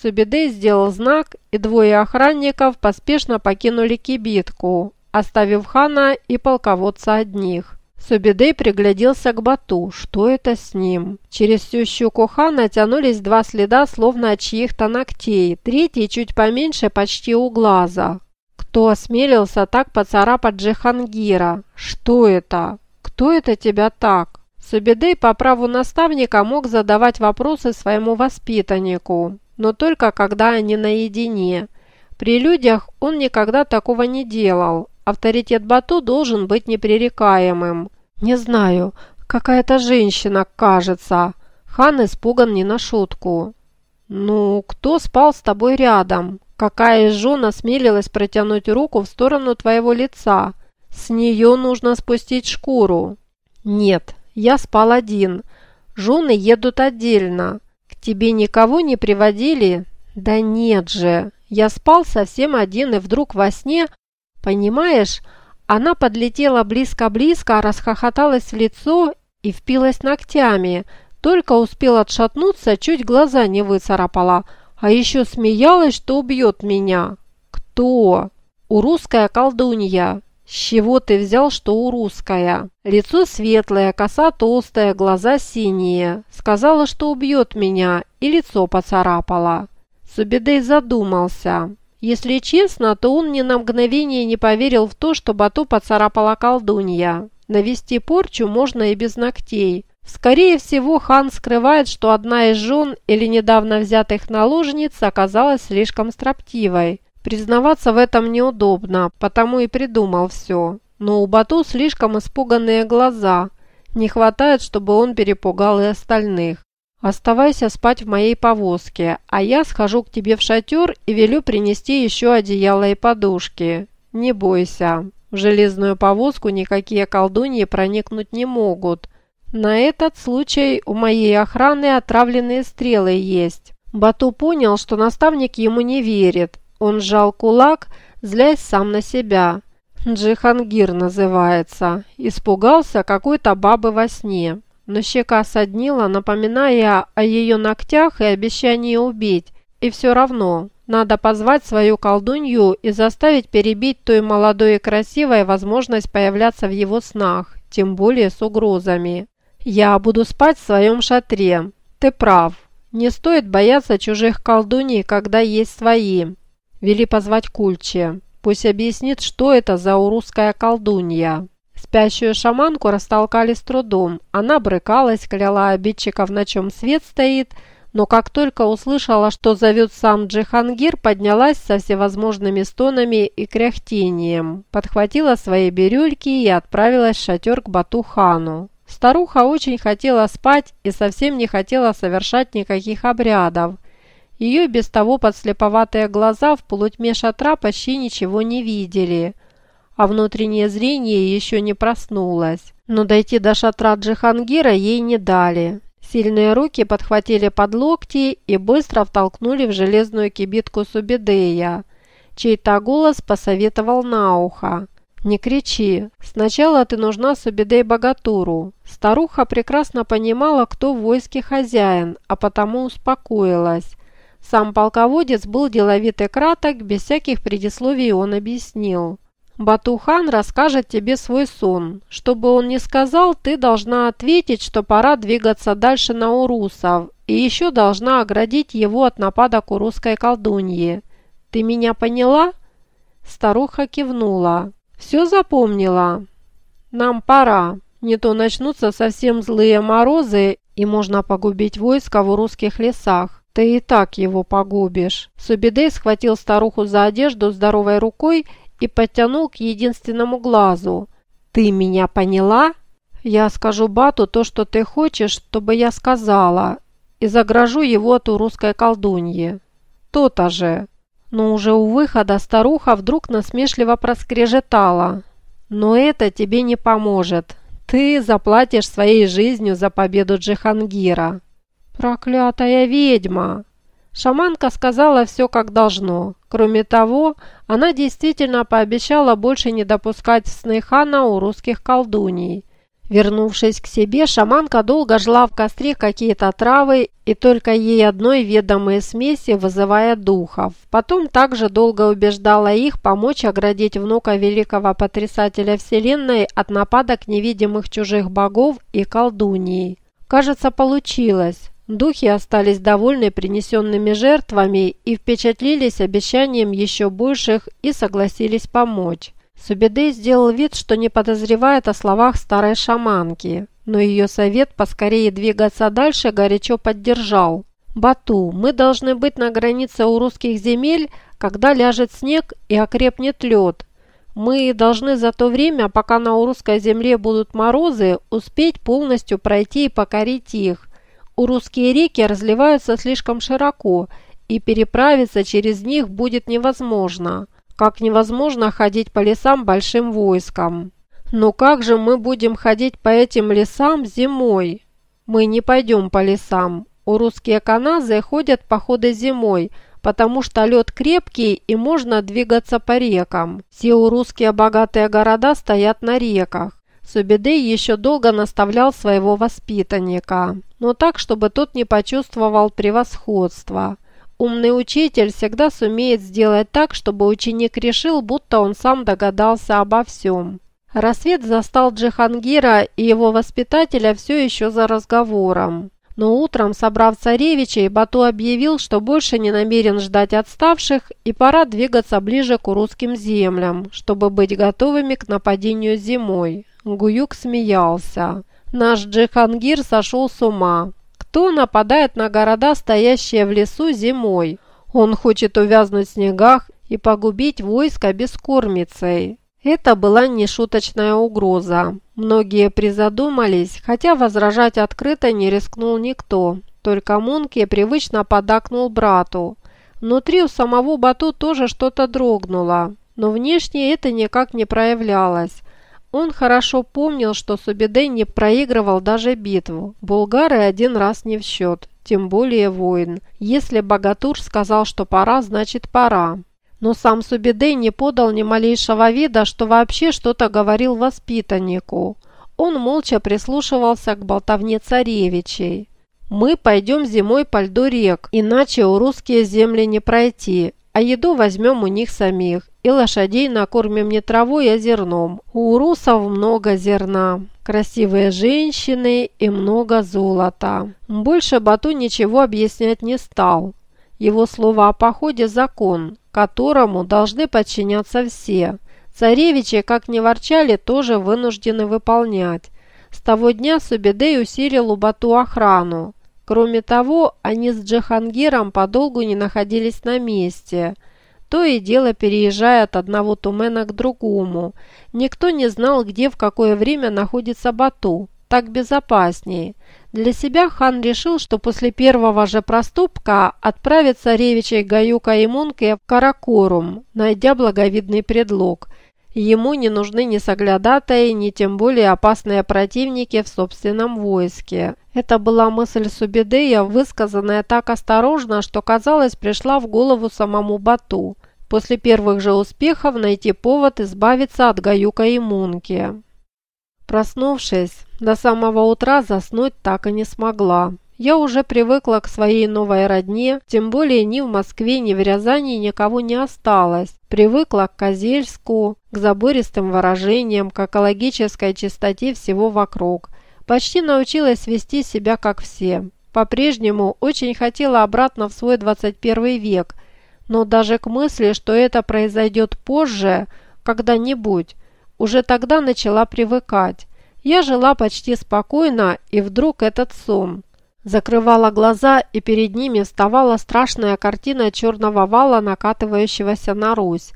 Субидей сделал знак, и двое охранников поспешно покинули кибитку, оставив хана и полководца одних. Субидей пригляделся к Бату. Что это с ним? Через всю щеку хана тянулись два следа, словно от чьих-то ногтей, третий чуть поменьше, почти у глаза. Кто осмелился так поцарапать Джихангира? Что это? Кто это тебя так? Субидей по праву наставника мог задавать вопросы своему воспитаннику, но только когда они наедине. При людях он никогда такого не делал. Авторитет Бату должен быть непререкаемым. «Не знаю, какая-то женщина, кажется». Хан испуган не на шутку. «Ну, кто спал с тобой рядом? Какая из жен осмелилась протянуть руку в сторону твоего лица? С нее нужно спустить шкуру». «Нет, я спал один. Жены едут отдельно. Тебе никого не приводили?» «Да нет же. Я спал совсем один и вдруг во сне, понимаешь, она подлетела близко-близко, расхохоталась в лицо и впилась ногтями. Только успел отшатнуться, чуть глаза не выцарапала. А еще смеялась, что убьет меня. Кто? У русская колдунья. С чего ты взял, что у русская? Лицо светлое, коса толстая, глаза синие. Сказала, что убьет меня, и лицо поцарапала. Субедей задумался. Если честно, то он ни на мгновение не поверил в то, что Бату поцарапала колдунья. Навести порчу можно и без ногтей. Скорее всего, хан скрывает, что одна из жен или недавно взятых наложниц оказалась слишком строптивой. Признаваться в этом неудобно, потому и придумал все. Но у Бату слишком испуганные глаза. Не хватает, чтобы он перепугал и остальных. Оставайся спать в моей повозке, а я схожу к тебе в шатер и велю принести еще одеяло и подушки. Не бойся, в железную повозку никакие колдуньи проникнуть не могут. На этот случай у моей охраны отравленные стрелы есть». Бату понял, что наставник ему не верит. Он сжал кулак, злясь сам на себя. Джихангир называется. Испугался какой-то бабы во сне но щека соднила, напоминая о ее ногтях и обещании убить. И все равно, надо позвать свою колдунью и заставить перебить той молодой и красивой возможность появляться в его снах, тем более с угрозами. «Я буду спать в своем шатре. Ты прав. Не стоит бояться чужих колдуней, когда есть свои». Вели позвать Кульче. Пусть объяснит, что это за урусская колдунья. Спящую шаманку растолкали с трудом. Она брыкалась, кляла обидчиков, на чем свет стоит, но как только услышала, что зовет сам Джихангир, поднялась со всевозможными стонами и кряхтением, подхватила свои бирюльки и отправилась в шатер к Батухану. Старуха очень хотела спать и совсем не хотела совершать никаких обрядов. Ее без того подслеповатые глаза в полутьме шатра почти ничего не видели – а внутреннее зрение еще не проснулось. Но дойти до шатра Джихангира ей не дали. Сильные руки подхватили под локти и быстро втолкнули в железную кибитку Субедея. Чей-то голос посоветовал на ухо. «Не кричи. Сначала ты нужна Субедей Богатуру». Старуха прекрасно понимала, кто в войске хозяин, а потому успокоилась. Сам полководец был деловит и краток, без всяких предисловий он объяснил. Батухан расскажет тебе свой сон. Чтобы он не сказал, ты должна ответить, что пора двигаться дальше на урусов, и еще должна оградить его от нападок урусской колдуньи. Ты меня поняла?» Старуха кивнула. «Все запомнила. Нам пора. Не то начнутся совсем злые морозы, и можно погубить войско в русских лесах. Ты и так его погубишь». Субидей схватил старуху за одежду здоровой рукой и подтянул к единственному глазу. «Ты меня поняла? Я скажу Бату то, что ты хочешь, чтобы я сказала, и загражу его от русской колдуньи. То-то же!» Но уже у выхода старуха вдруг насмешливо проскрежетала. «Но это тебе не поможет. Ты заплатишь своей жизнью за победу Джихангира». «Проклятая ведьма!» Шаманка сказала все как должно. Кроме того, она действительно пообещала больше не допускать сны хана у русских колдуней. Вернувшись к себе, шаманка долго жила в костре какие-то травы и только ей одной ведомые смеси, вызывая духов. Потом также долго убеждала их помочь оградить внука великого потрясателя Вселенной от нападок невидимых чужих богов и колдуньи. Кажется, получилось. Духи остались довольны принесенными жертвами и впечатлились обещанием еще больших и согласились помочь. Субедей сделал вид, что не подозревает о словах старой шаманки, но ее совет поскорее двигаться дальше горячо поддержал. «Бату, мы должны быть на границе у русских земель, когда ляжет снег и окрепнет лед. Мы должны за то время, пока на урусской земле будут морозы, успеть полностью пройти и покорить их. Урусские реки разливаются слишком широко, и переправиться через них будет невозможно» как невозможно ходить по лесам большим войском. Но как же мы будем ходить по этим лесам зимой? Мы не пойдем по лесам. У русские каназы ходят походы зимой, потому что лед крепкий и можно двигаться по рекам. Все у русские богатые города стоят на реках. Субедей еще долго наставлял своего воспитанника, но так, чтобы тот не почувствовал превосходства – Умный учитель всегда сумеет сделать так, чтобы ученик решил, будто он сам догадался обо всем. Рассвет застал Джихангира и его воспитателя все еще за разговором. Но утром, собрав царевичей, Бату объявил, что больше не намерен ждать отставших и пора двигаться ближе к русским землям, чтобы быть готовыми к нападению зимой. Гуюк смеялся. Наш Джихангир сошел с ума. Кто нападает на города, стоящие в лесу зимой? Он хочет увязнуть в снегах и погубить войско бескормицей. Это была нешуточная угроза. Многие призадумались, хотя возражать открыто не рискнул никто. Только Мунке привычно подакнул брату. Внутри у самого Бату тоже что-то дрогнуло, но внешне это никак не проявлялось. Он хорошо помнил, что Субидей не проигрывал даже битву. Булгары один раз не в счет, тем более воин. Если Богатур сказал, что пора, значит пора. Но сам Субидей не подал ни малейшего вида, что вообще что-то говорил воспитаннику. Он молча прислушивался к болтовне царевичей. «Мы пойдем зимой по льду рек, иначе у русские земли не пройти, а еду возьмем у них самих и лошадей накормим не травой, а зерном. У русов много зерна, красивые женщины и много золота. Больше Бату ничего объяснять не стал. Его слово о походе – закон, которому должны подчиняться все. Царевичи, как ни ворчали, тоже вынуждены выполнять. С того дня Субедей усилил у Бату охрану. Кроме того, они с Джихангиром подолгу не находились на месте – то и дело переезжая от одного тумена к другому. Никто не знал, где в какое время находится Бату. Так безопаснее. Для себя хан решил, что после первого же проступка отправит царевичей Гаюка и Мунке в Каракорум, найдя благовидный предлог. Ему не нужны ни соглядатые, ни тем более опасные противники в собственном войске. Это была мысль Субедея, высказанная так осторожно, что, казалось, пришла в голову самому Бату. После первых же успехов найти повод избавиться от Гаюка и Мунки. Проснувшись, до самого утра заснуть так и не смогла. Я уже привыкла к своей новой родне, тем более ни в Москве, ни в Рязани никого не осталось. Привыкла к Козельску, к забористым выражениям, к экологической чистоте всего вокруг. Почти научилась вести себя как все. По-прежнему очень хотела обратно в свой 21 век – но даже к мысли, что это произойдет позже, когда-нибудь, уже тогда начала привыкать. Я жила почти спокойно, и вдруг этот сон. Закрывала глаза, и перед ними вставала страшная картина черного вала, накатывающегося на Русь.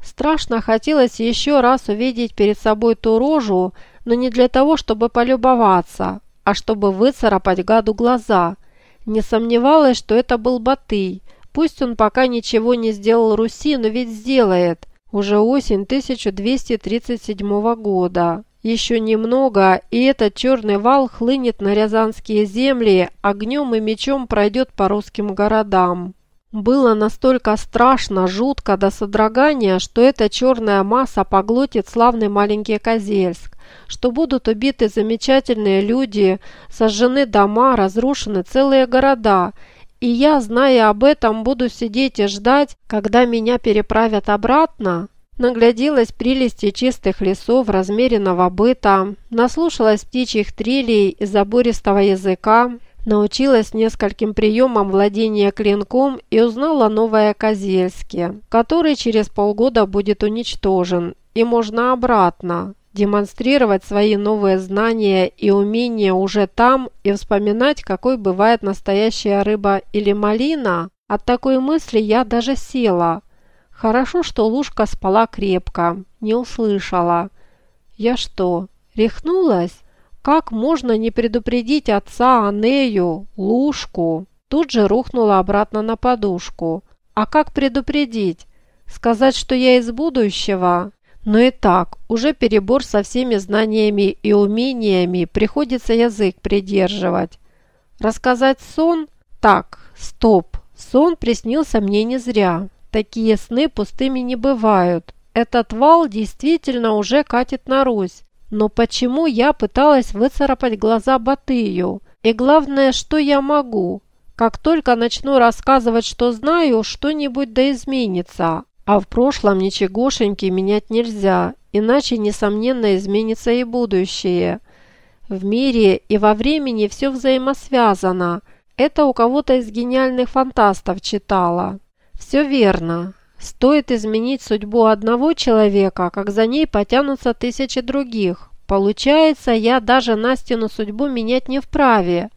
Страшно хотелось еще раз увидеть перед собой ту рожу, но не для того, чтобы полюбоваться, а чтобы выцарапать гаду глаза. Не сомневалась, что это был Батый, Пусть он пока ничего не сделал Руси, но ведь сделает. Уже осень 1237 года. Еще немного, и этот черный вал хлынет на рязанские земли, огнем и мечом пройдет по русским городам. Было настолько страшно, жутко до содрогания, что эта черная масса поглотит славный маленький Козельск, что будут убиты замечательные люди, сожжены дома, разрушены целые города. И я, зная об этом, буду сидеть и ждать, когда меня переправят обратно? Нагляделась прелести чистых лесов, размеренного быта, наслушалась птичьих трелей и забористого языка, научилась нескольким приемам владения клинком и узнала новое Козельске, который через полгода будет уничтожен, и можно обратно, демонстрировать свои новые знания и умения уже там и вспоминать, какой бывает настоящая рыба или малина. От такой мысли я даже села – Хорошо, что Лушка спала крепко, не услышала. Я что, рехнулась? Как можно не предупредить отца Анею, Лушку? Тут же рухнула обратно на подушку. А как предупредить? Сказать, что я из будущего? Но и так, уже перебор со всеми знаниями и умениями, приходится язык придерживать. Рассказать сон? Так, стоп, сон приснился мне не зря. Такие сны пустыми не бывают. Этот вал действительно уже катит на Русь. Но почему я пыталась выцарапать глаза Батыю? И главное, что я могу? Как только начну рассказывать, что знаю, что-нибудь да изменится. А в прошлом ничегошеньки менять нельзя, иначе, несомненно, изменится и будущее. В мире и во времени все взаимосвязано. Это у кого-то из гениальных фантастов читала. Все верно. Стоит изменить судьбу одного человека, как за ней потянутся тысячи других. Получается, я даже Настину судьбу менять не вправе.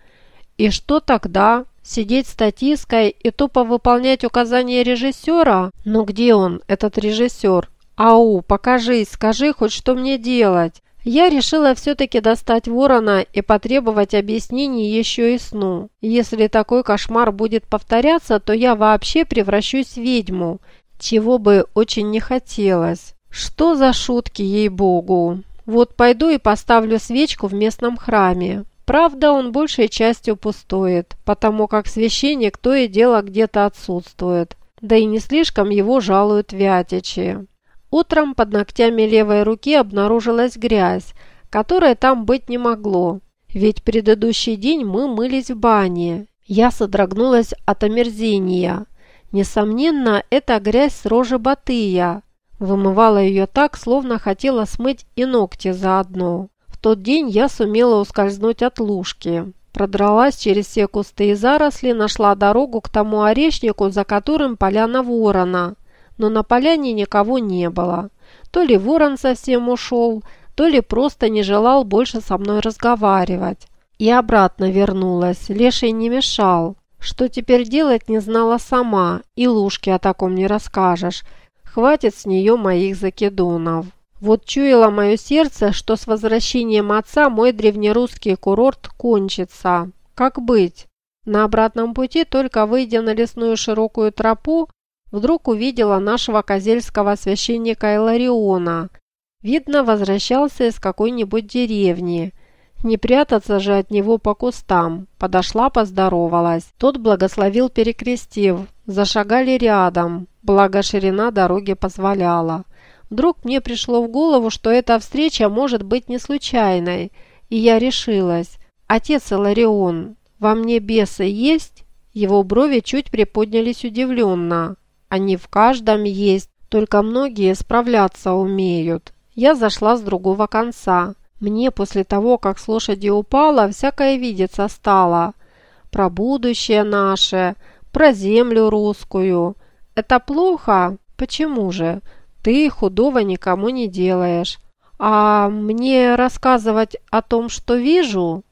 И что тогда? Сидеть статисткой и тупо выполнять указания режиссера? Но где он, этот режиссер? Ау, покажись, скажи хоть, что мне делать. Я решила все-таки достать ворона и потребовать объяснений еще и сну. Если такой кошмар будет повторяться, то я вообще превращусь в ведьму, чего бы очень не хотелось. Что за шутки, ей-богу. Вот пойду и поставлю свечку в местном храме. Правда, он большей частью пустует, потому как священник то и дело где-то отсутствует. Да и не слишком его жалуют вятичи. Утром под ногтями левой руки обнаружилась грязь, которой там быть не могло, ведь предыдущий день мы мылись в бане. Я содрогнулась от омерзения. Несомненно, это грязь с рожи Батыя. Вымывала ее так, словно хотела смыть и ногти заодно. В тот день я сумела ускользнуть от лужки. Продралась через все кусты и заросли, нашла дорогу к тому орешнику, за которым поляна ворона но на поляне никого не было. То ли ворон совсем ушел, то ли просто не желал больше со мной разговаривать. И обратно вернулась, леший не мешал. Что теперь делать не знала сама, и Лушке о таком не расскажешь. Хватит с нее моих закидонов. Вот чуяло мое сердце, что с возвращением отца мой древнерусский курорт кончится. Как быть? На обратном пути, только выйдя на лесную широкую тропу, вдруг увидела нашего козельского священника Илариона. Видно, возвращался из какой-нибудь деревни. Не прятаться же от него по кустам. Подошла, поздоровалась. Тот благословил, перекрестив. Зашагали рядом, благо ширина дороги позволяла. Вдруг мне пришло в голову, что эта встреча может быть не случайной, и я решилась. «Отец Иларион, во мне бесы есть?» Его брови чуть приподнялись удивленно. Они в каждом есть, только многие справляться умеют. Я зашла с другого конца. Мне после того, как с лошади упала, всякое видеться стало. Про будущее наше, про землю русскую. Это плохо? Почему же? Ты худого никому не делаешь. А мне рассказывать о том, что вижу?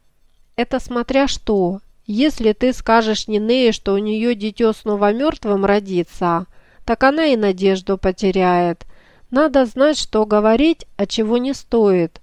Это смотря что. Если ты скажешь Нинее, что у нее дитё снова мертвым родится, так она и надежду потеряет. Надо знать, что говорить, а чего не стоит.